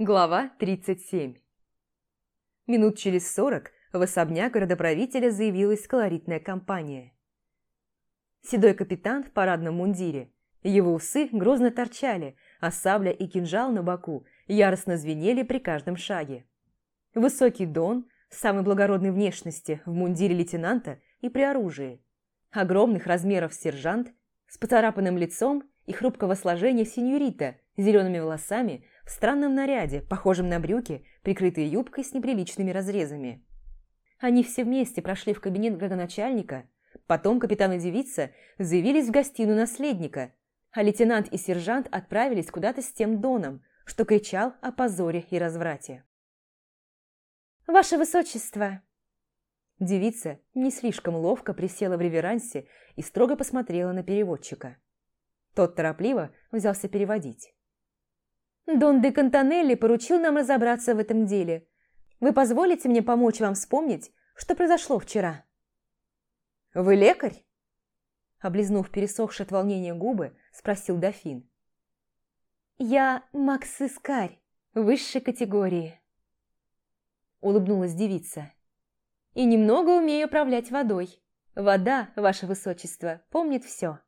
Глава 37 Минут через сорок в особняк городоправителя заявилась колоритная компания. Седой капитан в парадном мундире. Его усы грозно торчали, а сабля и кинжал на боку яростно звенели при каждом шаге. Высокий Дон, самой благородной внешности, в мундире лейтенанта и при оружии. Огромных размеров сержант с поцарапанным лицом и хрупкого сложения сеньорита с зелеными волосами в странном наряде, похожем на брюки, прикрытые юбкой с неприличными разрезами. Они все вместе прошли в кабинет градоначальника, потом капитан и девица заявились в гостиную наследника, а лейтенант и сержант отправились куда-то с тем Доном, что кричал о позоре и разврате. «Ваше Высочество!» Девица не слишком ловко присела в реверансе и строго посмотрела на переводчика. Тот торопливо взялся переводить. Дон де Кантанелли поручил нам разобраться в этом деле. Вы позволите мне помочь вам вспомнить, что произошло вчера?» «Вы лекарь?» Облизнув пересохшие от волнения губы, спросил дофин. «Я Макс-искарь высшей категории», – улыбнулась девица. «И немного умею управлять водой. Вода, ваше высочество, помнит все».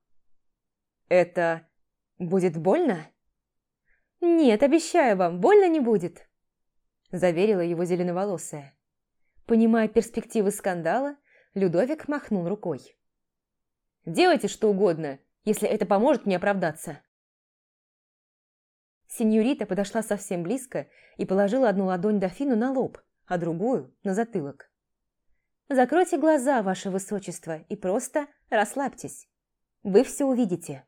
«Это будет больно?» «Нет, обещаю вам, больно не будет», – заверила его зеленоволосая. Понимая перспективы скандала, Людовик махнул рукой. «Делайте что угодно, если это поможет мне оправдаться». Сеньорита подошла совсем близко и положила одну ладонь дофину на лоб, а другую – на затылок. «Закройте глаза, ваше высочество, и просто расслабьтесь. Вы все увидите».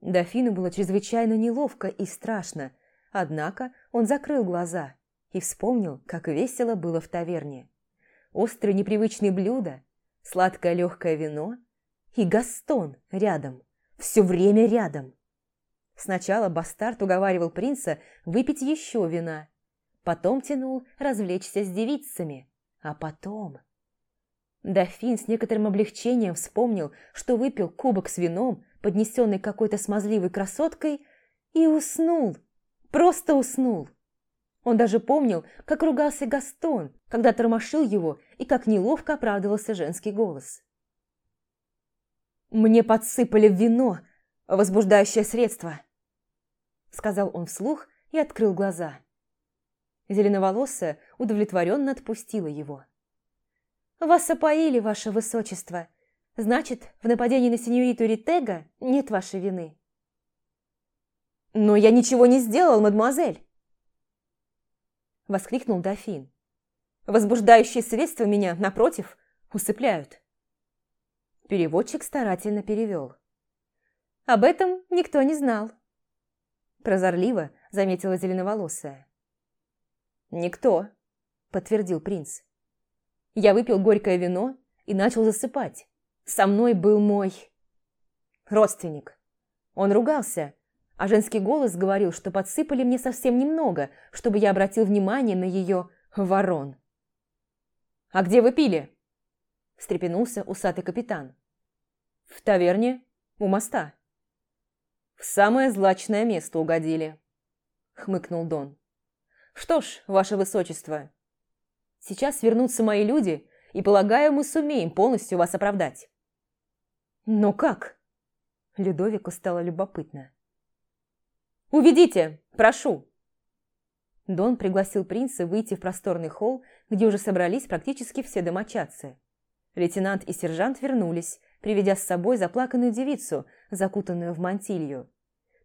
Дофину было чрезвычайно неловко и страшно, однако он закрыл глаза и вспомнил, как весело было в таверне. Острые непривычные блюда, сладкое легкое вино и Гастон рядом, все время рядом. Сначала бастард уговаривал принца выпить еще вина, потом тянул развлечься с девицами, а потом... Дофин с некоторым облегчением вспомнил, что выпил кубок с вином, поднесенный какой-то смазливой красоткой, и уснул. Просто уснул. Он даже помнил, как ругался Гастон, когда тормошил его, и как неловко оправдывался женский голос. «Мне подсыпали в вино возбуждающее средство», сказал он вслух и открыл глаза. Зеленоволосая удовлетворенно отпустила его. «Вас опоили, ваше высочество. Значит, в нападении на сеньориту Ритега нет вашей вины. «Но я ничего не сделал, мадемуазель!» Воскликнул дофин. «Возбуждающие средства меня, напротив, усыпляют». Переводчик старательно перевел. «Об этом никто не знал». Прозорливо заметила зеленоволосая. «Никто», – подтвердил принц. «Я выпил горькое вино и начал засыпать. Со мной был мой родственник. Он ругался, а женский голос говорил, что подсыпали мне совсем немного, чтобы я обратил внимание на ее ворон. «А где вы пили?» – встрепенулся усатый капитан. «В таверне у моста». «В самое злачное место угодили», – хмыкнул Дон. «Что ж, ваше высочество, сейчас вернутся мои люди, и, полагаю, мы сумеем полностью вас оправдать». «Но как?» Людовику стало любопытно. «Уведите, прошу!» Дон пригласил принца выйти в просторный холл, где уже собрались практически все домочадцы. Лейтенант и сержант вернулись, приведя с собой заплаканную девицу, закутанную в мантилью.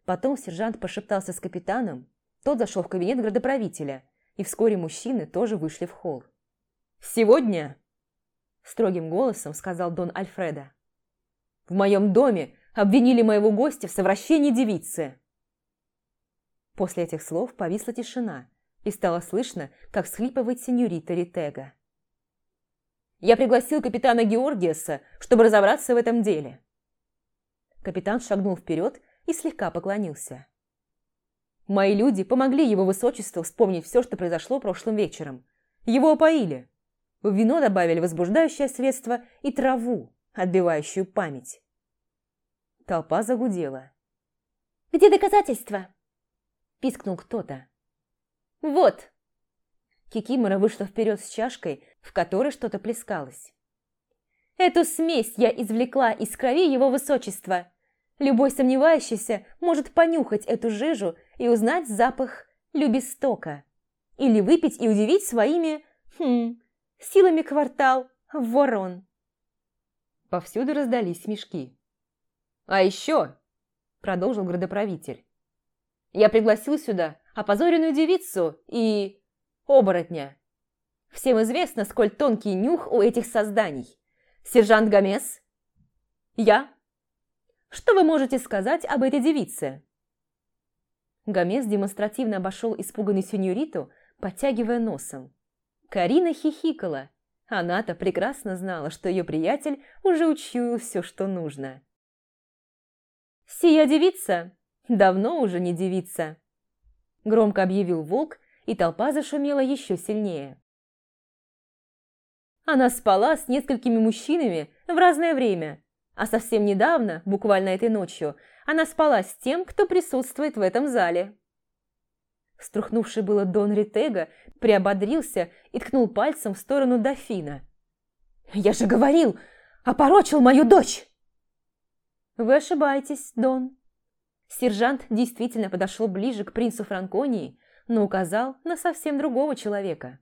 Потом сержант пошептался с капитаном, тот зашел в кабинет градоправителя, и вскоре мужчины тоже вышли в холл. «Сегодня», – строгим голосом сказал Дон Альфреда, в моем доме обвинили моего гостя в совращении девицы. После этих слов повисла тишина, и стало слышно, как всхлипывает сеньорита Ритега. «Я пригласил капитана Георгиеса, чтобы разобраться в этом деле». Капитан шагнул вперед и слегка поклонился. «Мои люди помогли его высочеству вспомнить все, что произошло прошлым вечером. Его опоили. В вино добавили возбуждающее средство и траву, отбивающую память. Толпа загудела. «Где доказательства?» – пискнул кто-то. Вот!» Кикимора вышла вперед с чашкой, в которой что-то плескалось. «Эту смесь я извлекла из крови его высочества. Любой сомневающийся может понюхать эту жижу и узнать запах любистока. Или выпить и удивить своими, хм, силами квартал ворон». Повсюду раздались смешки. «А еще!» – продолжил градоправитель. «Я пригласил сюда опозоренную девицу и... оборотня. Всем известно, сколь тонкий нюх у этих созданий. Сержант Гомес? Я? Что вы можете сказать об этой девице?» Гомес демонстративно обошел испуганную сеньориту, подтягивая носом. Карина хихикала. Она-то прекрасно знала, что ее приятель уже учуял все, что нужно. «Сия девица давно уже не девица», – громко объявил волк, и толпа зашумела еще сильнее. Она спала с несколькими мужчинами в разное время, а совсем недавно, буквально этой ночью, она спала с тем, кто присутствует в этом зале. Струхнувший было Дон Ритега приободрился и ткнул пальцем в сторону дофина. «Я же говорил, опорочил мою дочь!» «Вы ошибаетесь, Дон». Сержант действительно подошел ближе к принцу Франконии, но указал на совсем другого человека.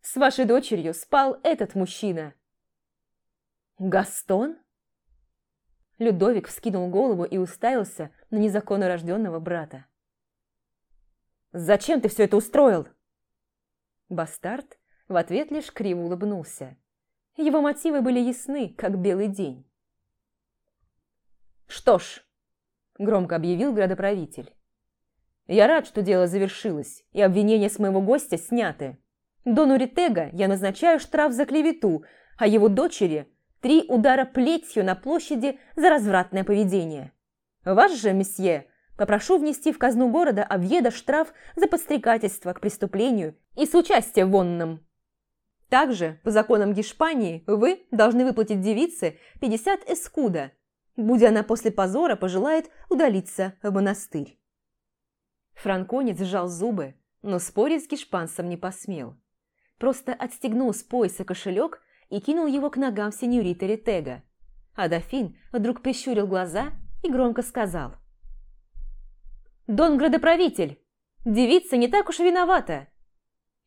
«С вашей дочерью спал этот мужчина». «Гастон?» Людовик вскинул голову и уставился на незаконно рожденного брата. «Зачем ты все это устроил?» Бастард в ответ лишь криво улыбнулся. Его мотивы были ясны, как белый день. «Что ж», – громко объявил градоправитель, – «я рад, что дело завершилось, и обвинения с моего гостя сняты. Дону Ритега я назначаю штраф за клевету, а его дочери – три удара плетью на площади за развратное поведение. Ваш же, месье, попрошу внести в казну города Авьеда штраф за подстрекательство к преступлению и соучастие в онном». Также, по законам Гешпании, вы должны выплатить девице 50 эскуда – будь она после позора пожелает удалиться в монастырь. Франконец сжал зубы, но спорить с гешпанцем не посмел. Просто отстегнул с пояса кошелек и кинул его к ногам сеньориты Ретега. А дофин вдруг прищурил глаза и громко сказал. «Дон градоправитель, девица не так уж виновата.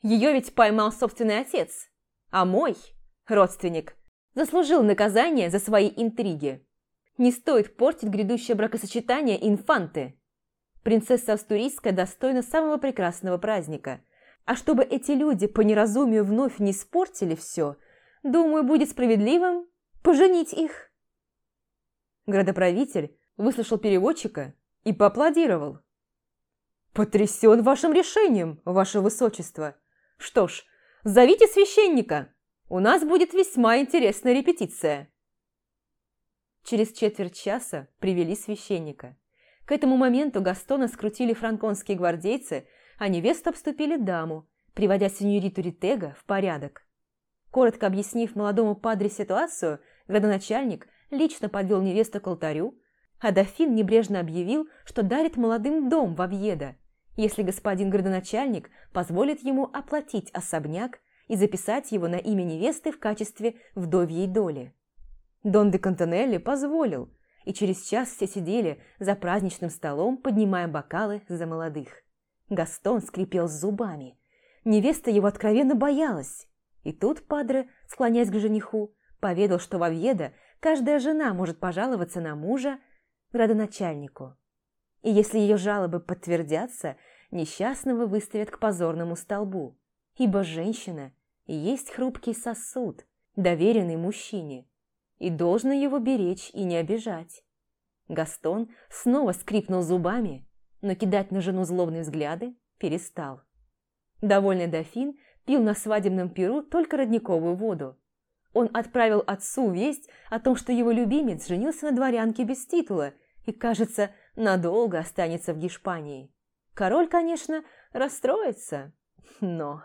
Ее ведь поймал собственный отец, а мой, родственник, заслужил наказание за свои интриги. Не стоит портить грядущее бракосочетание инфанты. Принцесса Астурийская достойна самого прекрасного праздника. А чтобы эти люди по неразумию вновь не испортили все, думаю, будет справедливым поженить их. Градоправитель выслушал переводчика и поаплодировал. «Потрясен вашим решением, ваше высочество. Что ж, зовите священника. У нас будет весьма интересная репетиция». Через четверть часа привели священника. К этому моменту Гастона скрутили франконские гвардейцы, а невесту обступили даму, приводя сеньориту Ритега в порядок. Коротко объяснив молодому падре ситуацию, градоначальник лично подвел невесту к алтарю, а дофин небрежно объявил, что дарит молодым дом в Объеда, если господин градоначальник позволит ему оплатить особняк и записать его на имя невесты в качестве вдовьей доли. Дон де Кантонелли позволил, и через час все сидели за праздничным столом, поднимая бокалы за молодых. Гастон скрипел зубами. Невеста его откровенно боялась. И тут Падре, склоняясь к жениху, поведал, что в Овьедо каждая жена может пожаловаться на мужа градоначальнику. И если ее жалобы подтвердятся, несчастного выставят к позорному столбу, ибо женщина есть хрупкий сосуд, доверенный мужчине – и должно его беречь и не обижать. Гастон снова скрипнул зубами, но кидать на жену злобные взгляды перестал. Довольный дофин пил на свадебном перу только родниковую воду. Он отправил отцу весть о том, что его любимец женился на дворянке без титула и, кажется, надолго останется в Гешпании. Король, конечно, расстроится, но...